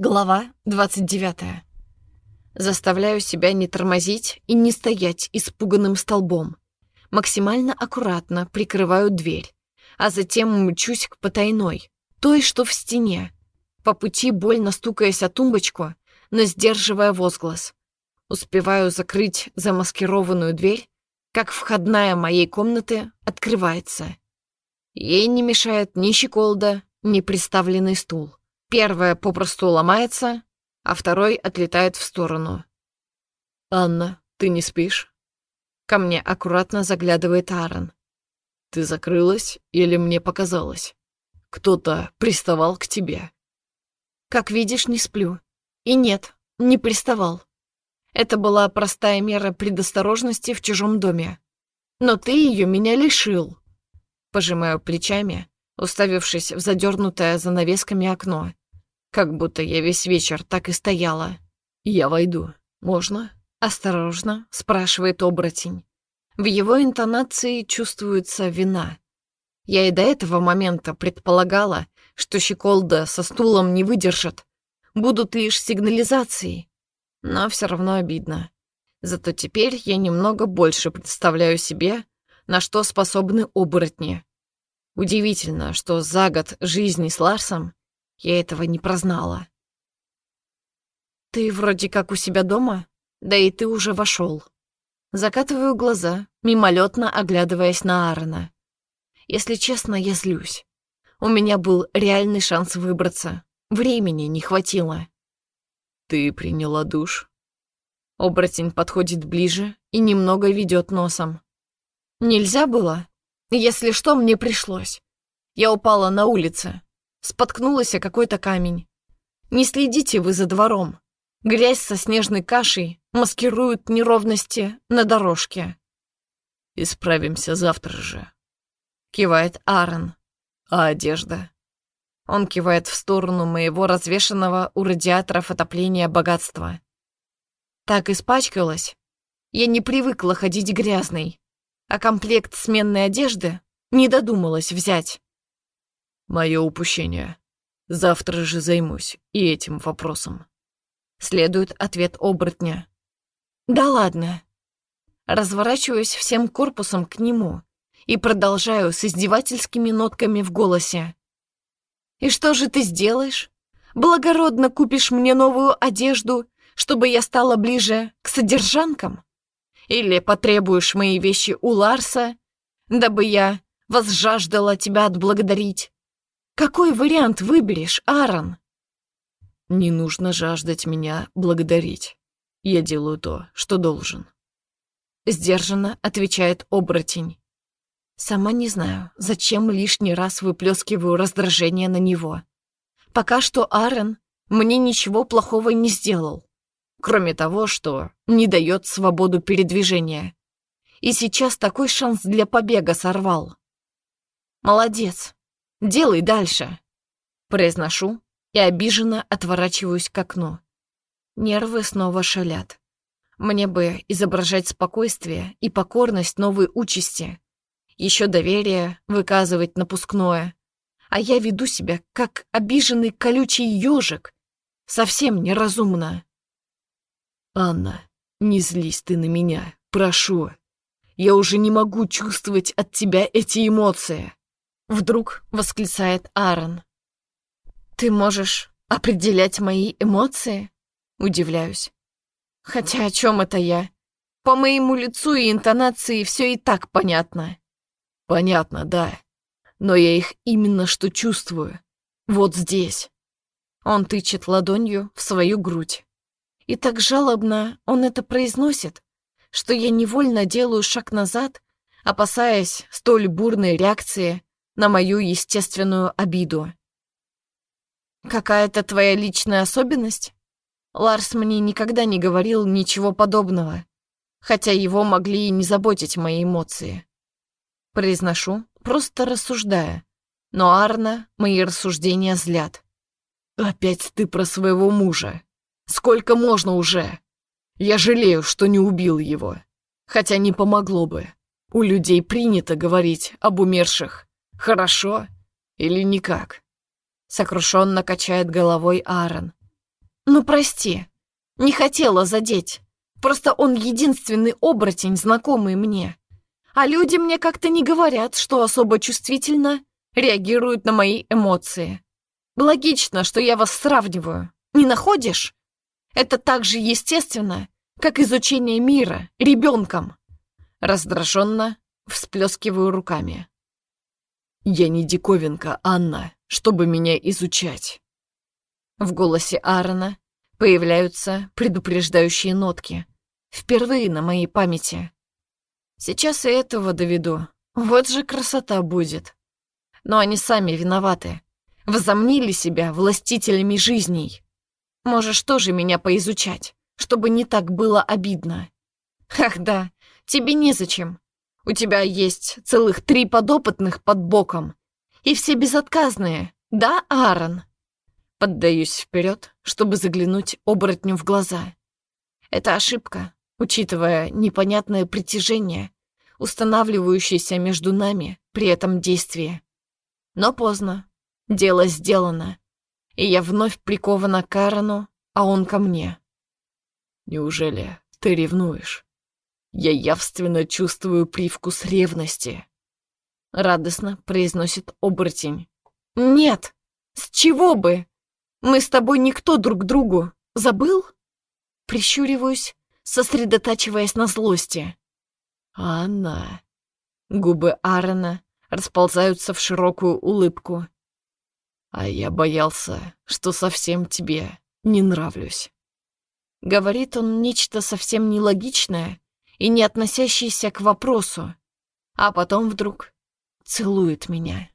Глава 29. Заставляю себя не тормозить и не стоять испуганным столбом. Максимально аккуратно прикрываю дверь, а затем мчусь к потайной, той, что в стене. По пути больно стукаясь о тумбочку, но сдерживая возглас. Успеваю закрыть замаскированную дверь, как входная моей комнаты открывается. Ей не мешает ни щеколда, ни приставленный стул. Первое попросту ломается, а второй отлетает в сторону. «Анна, ты не спишь?» Ко мне аккуратно заглядывает Аарон. «Ты закрылась или мне показалось? Кто-то приставал к тебе?» «Как видишь, не сплю. И нет, не приставал. Это была простая мера предосторожности в чужом доме. Но ты ее меня лишил». Пожимаю плечами, уставившись в задернутое занавесками окно. Как будто я весь вечер так и стояла. «Я войду. Можно?» «Осторожно», — спрашивает оборотень. В его интонации чувствуется вина. Я и до этого момента предполагала, что щеколда со стулом не выдержат. Будут лишь сигнализации. Но все равно обидно. Зато теперь я немного больше представляю себе, на что способны оборотни. Удивительно, что за год жизни с Ларсом я этого не прознала. «Ты вроде как у себя дома, да и ты уже вошел. Закатываю глаза, мимолетно оглядываясь на Аарона. Если честно, я злюсь. У меня был реальный шанс выбраться. Времени не хватило. «Ты приняла душ?» Оборотень подходит ближе и немного ведет носом. «Нельзя было? Если что, мне пришлось. Я упала на улице. Споткнулась о какой-то камень. Не следите вы за двором. Грязь со снежной кашей маскируют неровности на дорожке. «Исправимся завтра же», — кивает Аарон. «А одежда?» Он кивает в сторону моего развешенного у радиаторов отопления богатства. Так испачкалась. Я не привыкла ходить грязной, а комплект сменной одежды не додумалась взять. Мое упущение. Завтра же займусь и этим вопросом. Следует ответ оборотня. Да ладно. Разворачиваюсь всем корпусом к нему и продолжаю с издевательскими нотками в голосе. И что же ты сделаешь? Благородно купишь мне новую одежду, чтобы я стала ближе к содержанкам? Или потребуешь мои вещи у Ларса, дабы я возжаждала тебя отблагодарить? Какой вариант выберешь, Аарон? Не нужно жаждать меня благодарить. Я делаю то, что должен. Сдержанно отвечает оборотень. Сама не знаю, зачем лишний раз выплескиваю раздражение на него. Пока что Аарон мне ничего плохого не сделал, кроме того, что не дает свободу передвижения. И сейчас такой шанс для побега сорвал. Молодец, Делай дальше!» Произношу и обиженно отворачиваюсь к окну. Нервы снова шалят. Мне бы изображать спокойствие и покорность новой участи. Еще доверие выказывать напускное. А я веду себя, как обиженный колючий ежик. Совсем неразумно. «Анна, не злись ты на меня, прошу. Я уже не могу чувствовать от тебя эти эмоции. Вдруг восклицает Аарон. «Ты можешь определять мои эмоции?» Удивляюсь. «Хотя о чем это я? По моему лицу и интонации все и так понятно». «Понятно, да. Но я их именно что чувствую. Вот здесь». Он тычет ладонью в свою грудь. И так жалобно он это произносит, что я невольно делаю шаг назад, опасаясь столь бурной реакции на мою естественную обиду. «Какая-то твоя личная особенность?» Ларс мне никогда не говорил ничего подобного, хотя его могли и не заботить мои эмоции. Произношу, просто рассуждая, но Арна мои рассуждения злят. «Опять ты про своего мужа. Сколько можно уже? Я жалею, что не убил его. Хотя не помогло бы. У людей принято говорить об умерших. Хорошо или никак?» Сокрушенно качает головой Аарон. Ну, прости. Не хотела задеть. Просто он единственный оборотень, знакомый мне. А люди мне как-то не говорят, что особо чувствительно реагируют на мои эмоции. Логично, что я вас сравниваю. Не находишь? Это так же естественно, как изучение мира ребенком. Раздраженно всплескиваю руками. Я не диковинка, Анна, чтобы меня изучать. В голосе Аарона появляются предупреждающие нотки. Впервые на моей памяти. Сейчас и этого доведу. Вот же красота будет. Но они сами виноваты. Возомнили себя властителями жизней. Можешь тоже меня поизучать, чтобы не так было обидно. Ах да, тебе незачем. У тебя есть целых три подопытных под боком. И все безотказные, да, Аарон? Поддаюсь вперед, чтобы заглянуть оборотню в глаза. Это ошибка, учитывая непонятное притяжение, устанавливающееся между нами при этом действии. Но поздно. Дело сделано. И я вновь прикована к Аарону, а он ко мне. Неужели ты ревнуешь? Я явственно чувствую привкус ревности. Радостно произносит оборотень. Нет, с чего бы? Мы с тобой никто друг другу. Забыл? Прищуриваюсь, сосредотачиваясь на злости. Анна. Губы Аарона расползаются в широкую улыбку. А я боялся, что совсем тебе не нравлюсь. Говорит он нечто совсем нелогичное и не относящееся к вопросу, а потом вдруг целует меня.